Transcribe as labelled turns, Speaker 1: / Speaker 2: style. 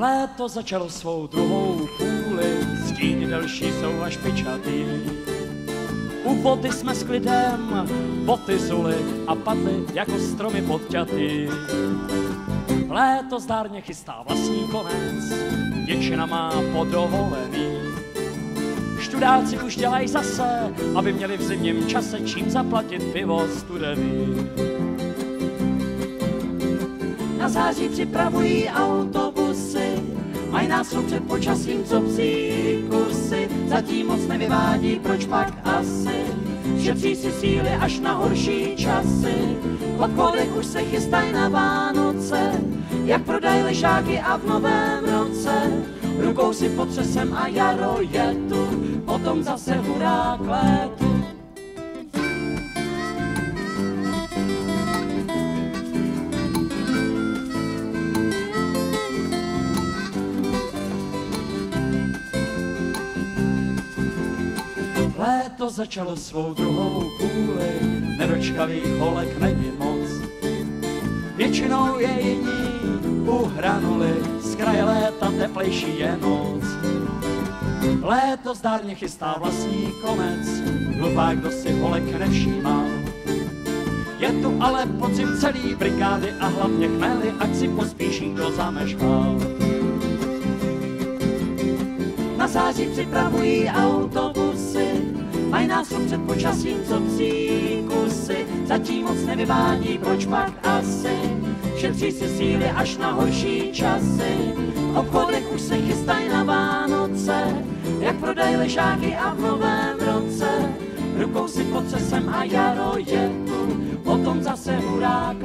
Speaker 1: Léto začalo svou druhou půli, stíny delší jsou až pičatý. U boty jsme s klidem, boty zuly a padly jako stromy podťatý. Léto zdárně chystá vlastní konec, děčina má podovolený. Študáci už dělají zase, aby měli v zimním čase čím zaplatit pivo studený.
Speaker 2: Na září připravují autobusy, mají nástup před počasím, co psí kusy, zatím moc nevyvádí, proč pak asi. Šetří si síly až na horší časy, v obchodech už se chystají na Vánoce, jak prodají ležáky a v novém roce. Rukou si potřesem a jaro je tu, potom zase hurá k létu.
Speaker 1: Léto začalo svou druhou půli, nedočkavých holek není moc. Většinou je jiní uhranuli, z kraje léta teplejší je noc. Léto zdárně chystá vlastní konec, hlupák, kdo si holek nevšímal. Je tu ale podzim celý brigády a hlavně chmely, ať si pospíší, kdo zameškal.
Speaker 2: Na září připravují autobusy, mají nástup před počasím, co psí kusy, zatím moc nevyvádí, proč pak asi. Šetří si síly až na horší časy, v obchodech už se chystají na Vánoce, jak prodají ležáky a v novém roce. Rukou si potřesem a jaro je tu, potom zase hurá k